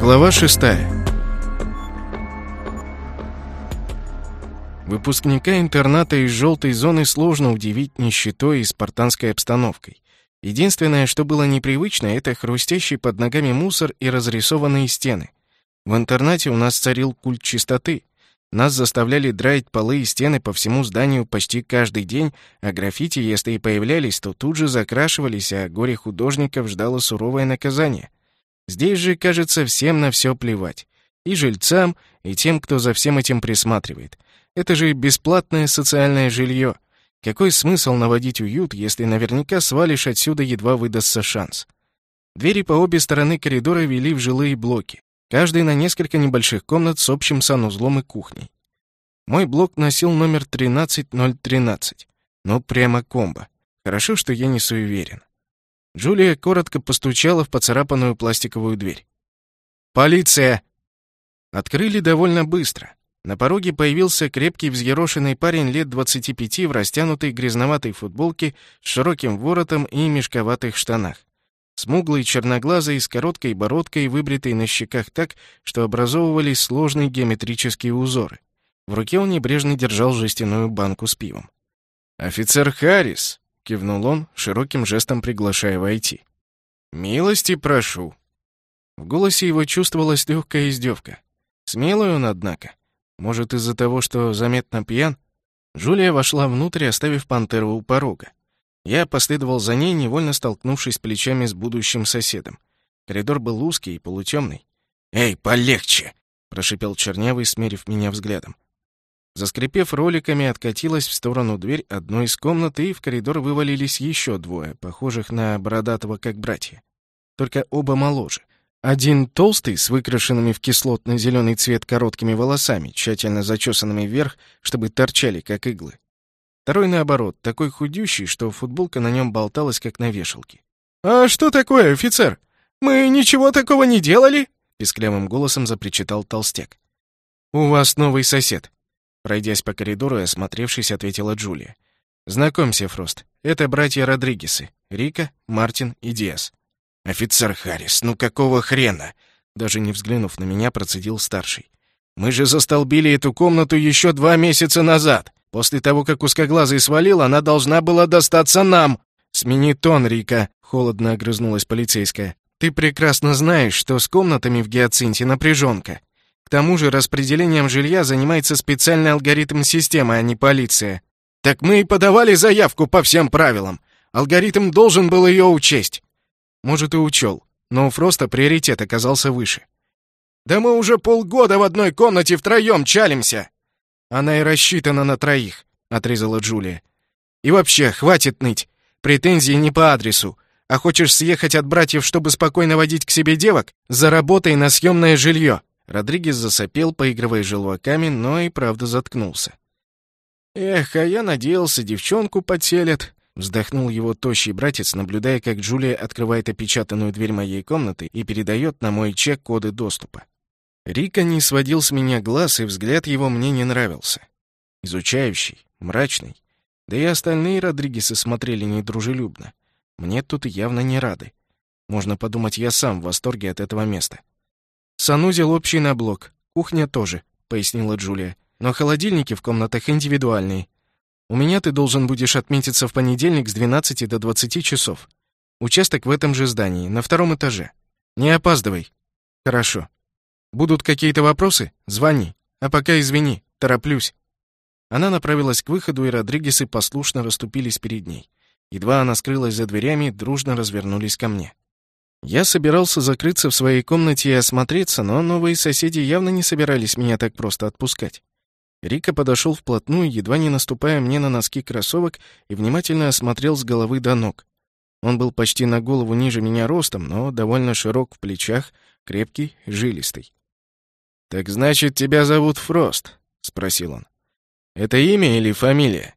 Глава 6 Выпускника интерната из желтой зоны сложно удивить нищетой и спартанской обстановкой. Единственное, что было непривычно, это хрустящий под ногами мусор и разрисованные стены. В интернате у нас царил культ чистоты. Нас заставляли драить полы и стены по всему зданию почти каждый день, а граффити, если и появлялись, то тут же закрашивались, а горе художников ждало суровое наказание. Здесь же, кажется, всем на все плевать. И жильцам, и тем, кто за всем этим присматривает. Это же бесплатное социальное жилье. Какой смысл наводить уют, если наверняка свалишь отсюда, едва выдастся шанс? Двери по обе стороны коридора вели в жилые блоки каждый на несколько небольших комнат с общим санузлом и кухней. Мой блок носил номер 13013. Ну, прямо комбо. Хорошо, что я не суеверен. Джулия коротко постучала в поцарапанную пластиковую дверь. «Полиция!» Открыли довольно быстро. На пороге появился крепкий взъерошенный парень лет 25 в растянутой грязноватой футболке с широким воротом и мешковатых штанах. Смуглый, черноглазый, с короткой бородкой, выбритый на щеках так, что образовывались сложные геометрические узоры. В руке он небрежно держал жестяную банку с пивом. «Офицер Харрис!» — кивнул он, широким жестом приглашая войти. «Милости прошу!» В голосе его чувствовалась легкая издевка. Смелый он, однако. Может, из-за того, что заметно пьян? Жулия вошла внутрь, оставив пантеру у порога. Я последовал за ней, невольно столкнувшись плечами с будущим соседом. Коридор был узкий и полутемный. «Эй, полегче!» — прошипел Чернявый, смерив меня взглядом. Заскрипев роликами, откатилась в сторону дверь одной из комнат, и в коридор вывалились еще двое, похожих на бородатого как братья. Только оба моложе. Один толстый, с выкрашенными в кислотно-зеленый цвет короткими волосами, тщательно зачесанными вверх, чтобы торчали, как иглы. Второй, наоборот, такой худющий, что футболка на нем болталась, как на вешалке. «А что такое, офицер? Мы ничего такого не делали?» Песклявым голосом запричитал толстяк. «У вас новый сосед», — пройдясь по коридору и осмотревшись, ответила Джулия. «Знакомься, Фрост, это братья Родригесы, Рика, Мартин и Диас». «Офицер Харрис, ну какого хрена?» Даже не взглянув на меня, процедил старший. «Мы же застолбили эту комнату еще два месяца назад!» После того, как узкоглазый свалил, она должна была достаться нам. Смени тон, Рика, холодно огрызнулась полицейская. Ты прекрасно знаешь, что с комнатами в гиацинте напряженка. К тому же распределением жилья занимается специальный алгоритм системы, а не полиция. Так мы и подавали заявку по всем правилам. Алгоритм должен был ее учесть. Может, и учел, но у Фроста приоритет оказался выше. Да мы уже полгода в одной комнате втроем чалимся. «Она и рассчитана на троих», — отрезала Джулия. «И вообще, хватит ныть. Претензии не по адресу. А хочешь съехать от братьев, чтобы спокойно водить к себе девок? Заработай на съемное жилье». Родригес засопел, поигрывая желваками, но и правда заткнулся. «Эх, а я надеялся, девчонку подселят», — вздохнул его тощий братец, наблюдая, как Джулия открывает опечатанную дверь моей комнаты и передает на мой чек коды доступа. Рика не сводил с меня глаз, и взгляд его мне не нравился. Изучающий, мрачный. Да и остальные Родригесы смотрели недружелюбно. Мне тут явно не рады. Можно подумать, я сам в восторге от этого места. «Санузел общий на блок, кухня тоже», — пояснила Джулия. «Но холодильники в комнатах индивидуальные. У меня ты должен будешь отметиться в понедельник с 12 до 20 часов. Участок в этом же здании, на втором этаже. Не опаздывай». «Хорошо», Будут какие-то вопросы? Звони. А пока извини, тороплюсь». Она направилась к выходу, и Родригесы послушно расступились перед ней. Едва она скрылась за дверями, дружно развернулись ко мне. Я собирался закрыться в своей комнате и осмотреться, но новые соседи явно не собирались меня так просто отпускать. Рика подошел вплотную, едва не наступая мне на носки кроссовок, и внимательно осмотрел с головы до ног. Он был почти на голову ниже меня ростом, но довольно широк в плечах, крепкий, жилистый. «Так значит, тебя зовут Фрост?» — спросил он. «Это имя или фамилия?»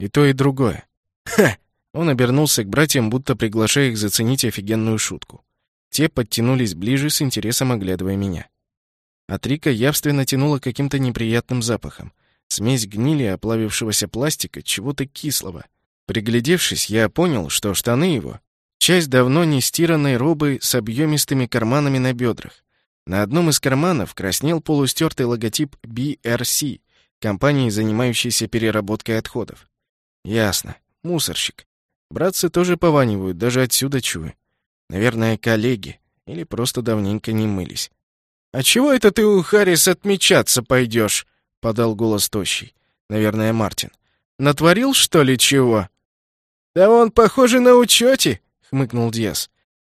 «И то, и другое». «Ха!» Он обернулся к братьям, будто приглашая их заценить офигенную шутку. Те подтянулись ближе, с интересом оглядывая меня. От Рика явственно тянуло каким-то неприятным запахом. Смесь гнили оплавившегося пластика, чего-то кислого. Приглядевшись, я понял, что штаны его — часть давно не стиранной робы с объемистыми карманами на бедрах. На одном из карманов краснел полустертый логотип BRC, компании, занимающейся переработкой отходов. Ясно. Мусорщик. Братцы тоже пованивают, даже отсюда чую. Наверное, коллеги. Или просто давненько не мылись. «А чего это ты у Харрис отмечаться пойдешь?» — подал голос тощий. Наверное, Мартин. «Натворил, что ли, чего?» «Да он, похоже, на учете», — хмыкнул Диас.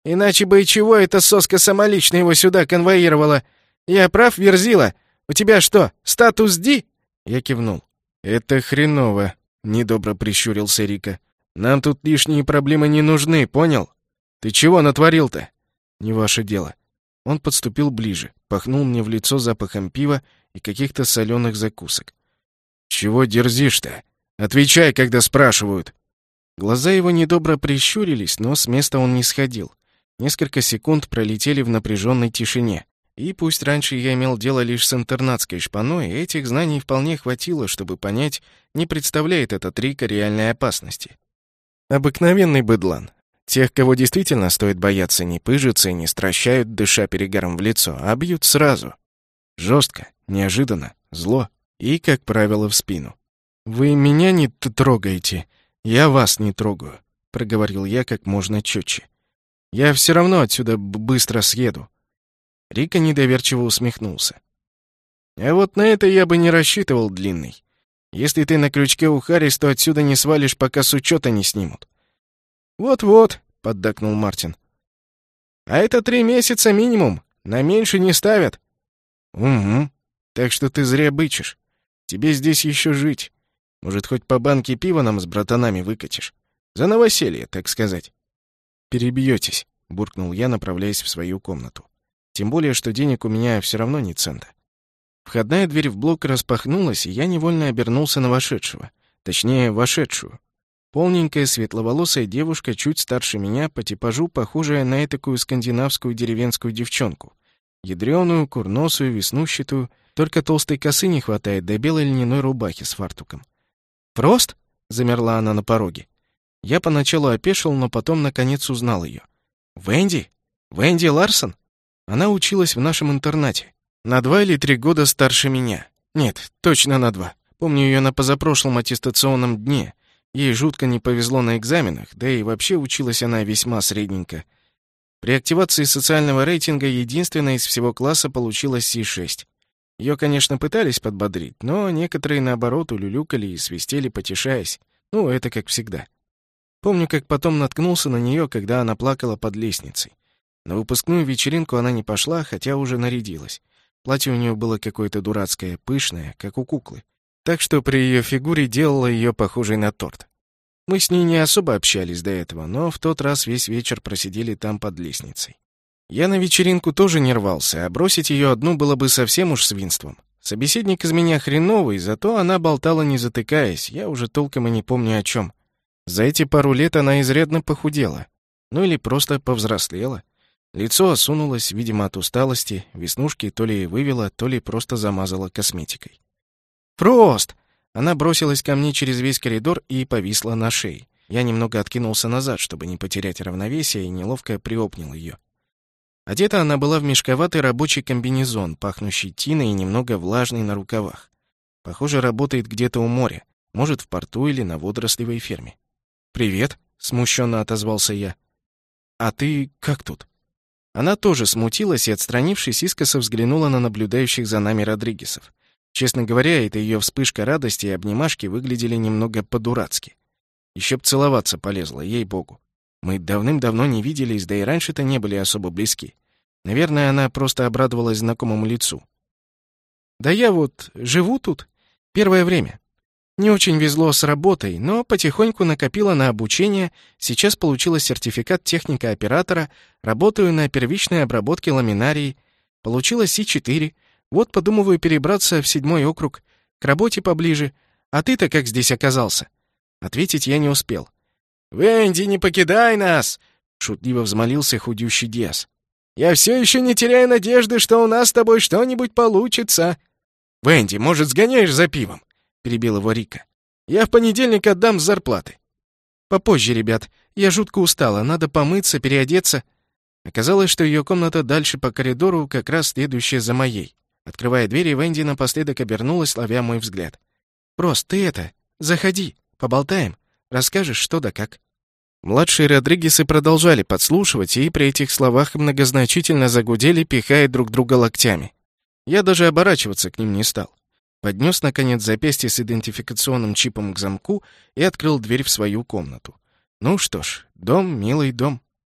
«Иначе бы и чего эта соска самолично его сюда конвоировала? Я прав, Верзила? У тебя что, статус Ди?» Я кивнул. «Это хреново», — недобро прищурился Рика. «Нам тут лишние проблемы не нужны, понял? Ты чего натворил-то?» «Не ваше дело». Он подступил ближе, пахнул мне в лицо запахом пива и каких-то соленых закусок. «Чего дерзишь-то? Отвечай, когда спрашивают!» Глаза его недобро прищурились, но с места он не сходил. Несколько секунд пролетели в напряженной тишине. И пусть раньше я имел дело лишь с интернатской шпаной, этих знаний вполне хватило, чтобы понять, не представляет этот Рика реальной опасности. Обыкновенный быдлан. Тех, кого действительно стоит бояться, не пыжатся и не стращают, дыша перегаром в лицо, а бьют сразу. Жестко, неожиданно, зло и, как правило, в спину. «Вы меня не трогаете, я вас не трогаю», — проговорил я как можно четче. «Я все равно отсюда быстро съеду». Рика недоверчиво усмехнулся. «А вот на это я бы не рассчитывал, Длинный. Если ты на крючке у Харрис, то отсюда не свалишь, пока с учета не снимут». «Вот-вот», — поддакнул Мартин. «А это три месяца минимум, на меньше не ставят». «Угу, так что ты зря бычишь. Тебе здесь еще жить. Может, хоть по банке пива нам с братанами выкатишь? За новоселье, так сказать». «Перебьетесь», — буркнул я, направляясь в свою комнату. Тем более, что денег у меня все равно не цента. Входная дверь в блок распахнулась, и я невольно обернулся на вошедшего. Точнее, вошедшую. Полненькая светловолосая девушка, чуть старше меня, по типажу похожая на этакую скандинавскую деревенскую девчонку. Ядрёную, курносую, веснущатую, только толстой косы не хватает до белой льняной рубахи с фартуком. «Прост?» — замерла она на пороге. Я поначалу опешил, но потом наконец узнал ее. «Венди? Венди Ларсон?» Она училась в нашем интернате. На два или три года старше меня. Нет, точно на два. Помню ее на позапрошлом аттестационном дне. Ей жутко не повезло на экзаменах, да и вообще училась она весьма средненько. При активации социального рейтинга единственная из всего класса получила C6. Ее, конечно, пытались подбодрить, но некоторые, наоборот, улюлюкали и свистели, потешаясь. Ну, это как всегда. Помню, как потом наткнулся на нее, когда она плакала под лестницей. На выпускную вечеринку она не пошла, хотя уже нарядилась. Платье у нее было какое-то дурацкое, пышное, как у куклы. Так что при ее фигуре делало ее похожей на торт. Мы с ней не особо общались до этого, но в тот раз весь вечер просидели там под лестницей. Я на вечеринку тоже не рвался, а бросить ее одну было бы совсем уж свинством. Собеседник из меня хреновый, зато она болтала не затыкаясь, я уже толком и не помню о чем. За эти пару лет она изрядно похудела. Ну или просто повзрослела. Лицо осунулось, видимо, от усталости, веснушки то ли вывела, то ли просто замазала косметикой. «Прост!» Она бросилась ко мне через весь коридор и повисла на шее. Я немного откинулся назад, чтобы не потерять равновесие, и неловко приобнял ее. Одета она была в мешковатый рабочий комбинезон, пахнущий тиной и немного влажный на рукавах. Похоже, работает где-то у моря, может, в порту или на водорослевой ферме. «Привет», — смущенно отозвался я. «А ты как тут?» Она тоже смутилась и, отстранившись, искоса взглянула на наблюдающих за нами Родригесов. Честно говоря, эта ее вспышка радости и обнимашки выглядели немного по-дурацки. Еще б целоваться полезла, ей-богу. Мы давным-давно не виделись, да и раньше-то не были особо близки. Наверное, она просто обрадовалась знакомому лицу. «Да я вот живу тут. Первое время. Не очень везло с работой, но потихоньку накопила на обучение, сейчас получила сертификат техника-оператора, работаю на первичной обработке ламинарии, получила Си-4, вот подумываю перебраться в седьмой округ, к работе поближе. А ты-то как здесь оказался?» Ответить я не успел. «Венди, не покидай нас!» — шутливо взмолился худющий Диас. «Я все еще не теряю надежды, что у нас с тобой что-нибудь получится». «Венди, может, сгоняешь за пивом?» — перебил его Рика. «Я в понедельник отдам с зарплаты». «Попозже, ребят. Я жутко устала. Надо помыться, переодеться». Оказалось, что ее комната дальше по коридору, как раз следующая за моей. Открывая двери, Венди напоследок обернулась, ловя мой взгляд. «Прост, ты это, заходи, поболтаем, расскажешь, что да как». Младшие Родригесы продолжали подслушивать и при этих словах многозначительно загудели, пихая друг друга локтями. Я даже оборачиваться к ним не стал. Поднес, наконец, запястье с идентификационным чипом к замку и открыл дверь в свою комнату. Ну что ж, дом, милый дом.